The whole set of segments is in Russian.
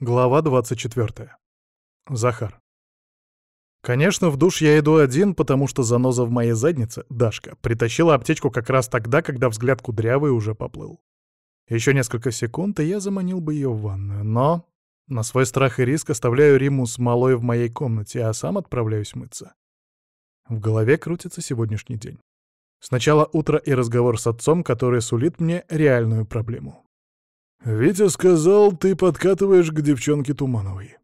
Глава 24. Захар. Конечно, в душ я иду один, потому что заноза в моей заднице, Дашка, притащила аптечку как раз тогда, когда взгляд кудрявый уже поплыл. Еще несколько секунд, и я заманил бы ее в ванную, но на свой страх и риск оставляю Риму с малой в моей комнате, а сам отправляюсь мыться. В голове крутится сегодняшний день. Сначала утро и разговор с отцом, который сулит мне реальную проблему. «Витя сказал, ты подкатываешь к девчонке Тумановой».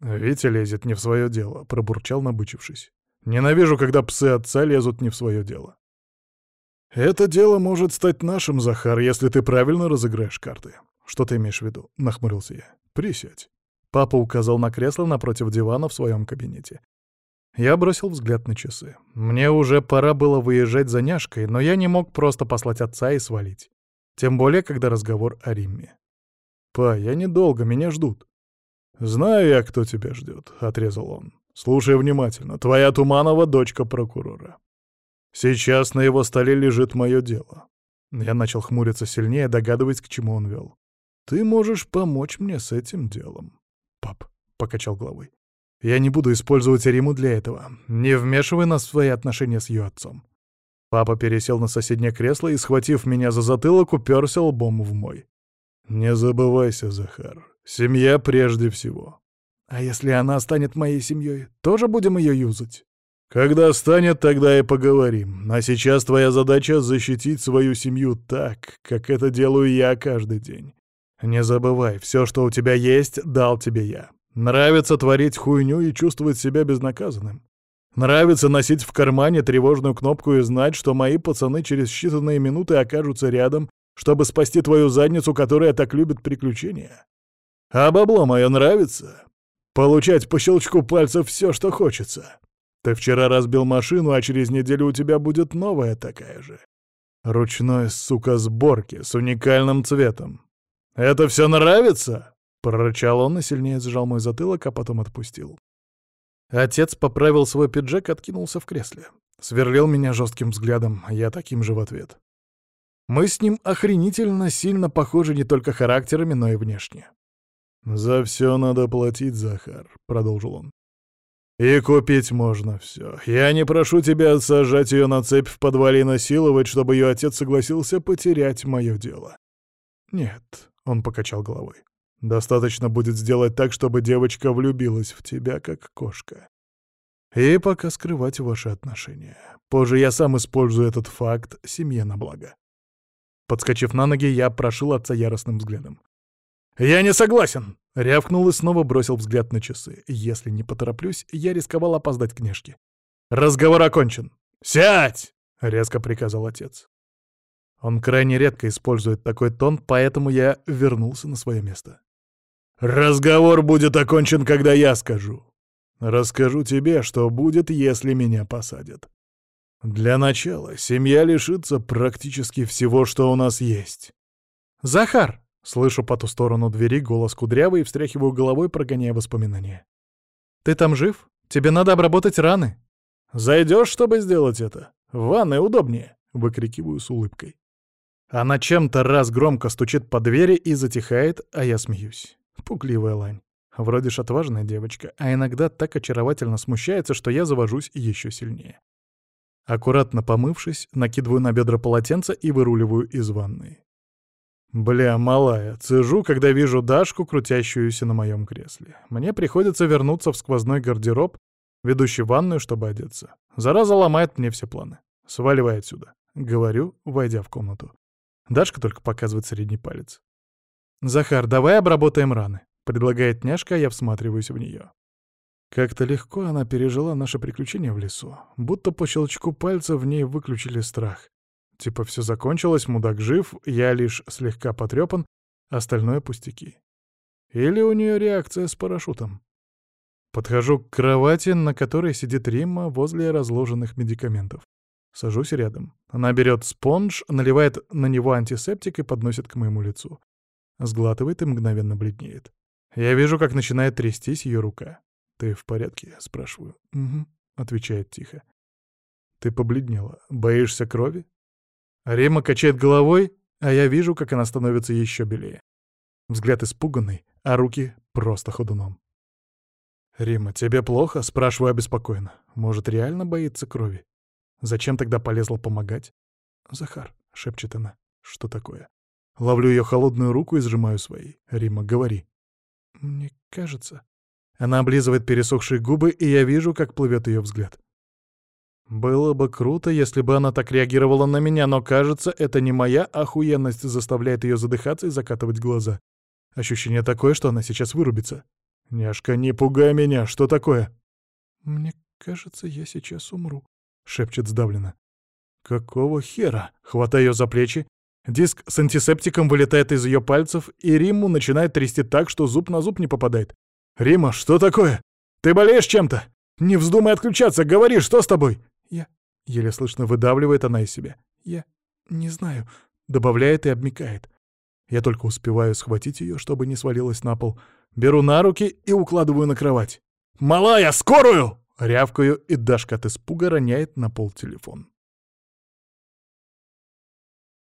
«Витя лезет не в свое дело», — пробурчал, набычившись. «Ненавижу, когда псы отца лезут не в свое дело». «Это дело может стать нашим, Захар, если ты правильно разыграешь карты». «Что ты имеешь в виду?» — нахмурился я. «Присядь». Папа указал на кресло напротив дивана в своем кабинете. Я бросил взгляд на часы. Мне уже пора было выезжать за няшкой, но я не мог просто послать отца и свалить. Тем более, когда разговор о Римме. «Па, я недолго, меня ждут». «Знаю я, кто тебя ждет», — отрезал он. «Слушай внимательно. Твоя Туманова — дочка прокурора. Сейчас на его столе лежит мое дело». Я начал хмуриться сильнее, догадываясь, к чему он вел. «Ты можешь помочь мне с этим делом». «Пап», — покачал головой, — «я не буду использовать Риму для этого. Не вмешивай нас в свои отношения с ее отцом. Папа пересел на соседнее кресло и, схватив меня за затылок, уперся лбом в мой. «Не забывайся, Захар. Семья прежде всего. А если она станет моей семьей, тоже будем ее юзать?» «Когда станет, тогда и поговорим. А сейчас твоя задача — защитить свою семью так, как это делаю я каждый день. Не забывай, все, что у тебя есть, дал тебе я. Нравится творить хуйню и чувствовать себя безнаказанным. Нравится носить в кармане тревожную кнопку и знать, что мои пацаны через считанные минуты окажутся рядом, чтобы спасти твою задницу, которая так любит приключения. А бабло мое нравится. Получать по щелчку пальцев все, что хочется. Ты вчера разбил машину, а через неделю у тебя будет новая такая же. Ручной, сука, сборки с уникальным цветом. Это все нравится? Прорычал он и сильнее сжал мой затылок, а потом отпустил. Отец поправил свой пиджак, откинулся в кресле. Сверлил меня жестким взглядом, а я таким же в ответ. Мы с ним охренительно сильно похожи не только характерами, но и внешне. «За все надо платить, Захар», — продолжил он. «И купить можно все. Я не прошу тебя сажать ее на цепь в подвале и насиловать, чтобы ее отец согласился потерять мое дело». «Нет», — он покачал головой. Достаточно будет сделать так, чтобы девочка влюбилась в тебя, как кошка. И пока скрывать ваши отношения. Позже я сам использую этот факт семье на благо. Подскочив на ноги, я прошил отца яростным взглядом. «Я не согласен!» — рявкнул и снова бросил взгляд на часы. Если не потороплюсь, я рисковал опоздать к. «Разговор окончен!» «Сядь!» — резко приказал отец. Он крайне редко использует такой тон, поэтому я вернулся на свое место. «Разговор будет окончен, когда я скажу. Расскажу тебе, что будет, если меня посадят. Для начала семья лишится практически всего, что у нас есть». «Захар!» — слышу по ту сторону двери голос кудрявый и встряхиваю головой, прогоняя воспоминания. «Ты там жив? Тебе надо обработать раны». «Зайдешь, чтобы сделать это? В ванной удобнее», — выкрикиваю с улыбкой. Она чем-то раз громко стучит по двери и затихает, а я смеюсь. Пугливая лань. Вроде ж отважная девочка, а иногда так очаровательно смущается, что я завожусь еще сильнее. Аккуратно помывшись, накидываю на бедра полотенце и выруливаю из ванной. Бля, малая, цежу, когда вижу Дашку, крутящуюся на моем кресле. Мне приходится вернуться в сквозной гардероб, ведущий ванную, чтобы одеться. Зараза ломает мне все планы. Сваливай отсюда. Говорю, войдя в комнату. Дашка только показывает средний палец. «Захар, давай обработаем раны», — предлагает няшка, а я всматриваюсь в нее. Как-то легко она пережила наше приключение в лесу, будто по щелчку пальца в ней выключили страх. Типа все закончилось, мудак жив, я лишь слегка потрепан, остальное пустяки. Или у нее реакция с парашютом. Подхожу к кровати, на которой сидит Римма возле разложенных медикаментов. Сажусь рядом. Она берет спонж, наливает на него антисептик и подносит к моему лицу. Сглатывает и мгновенно бледнеет. Я вижу, как начинает трястись ее рука. «Ты в порядке?» — спрашиваю. «Угу», — отвечает тихо. «Ты побледнела. Боишься крови?» Рима качает головой, а я вижу, как она становится еще белее. Взгляд испуганный, а руки просто ходуном. «Рима, тебе плохо?» — спрашиваю обеспокоенно. «Может, реально боится крови? Зачем тогда полезла помогать?» «Захар», — шепчет она. «Что такое?» Ловлю ее холодную руку и сжимаю своей. «Рима, говори». «Мне кажется...» Она облизывает пересохшие губы, и я вижу, как плывет ее взгляд. Было бы круто, если бы она так реагировала на меня, но кажется, это не моя охуенность заставляет ее задыхаться и закатывать глаза. Ощущение такое, что она сейчас вырубится. «Няшка, не пугай меня, что такое?» «Мне кажется, я сейчас умру», — шепчет сдавленно. «Какого хера?» — хватаю ее за плечи. Диск с антисептиком вылетает из ее пальцев, и Римму начинает трясти так, что зуб на зуб не попадает. «Рима, что такое? Ты болеешь чем-то? Не вздумай отключаться, говори, что с тобой?» «Я...» — еле слышно выдавливает она из себя. «Я... не знаю...» — добавляет и обмикает. Я только успеваю схватить ее, чтобы не свалилась на пол. Беру на руки и укладываю на кровать. «Малая, скорую!» — рявкаю, и Дашка от испуга роняет на пол телефон.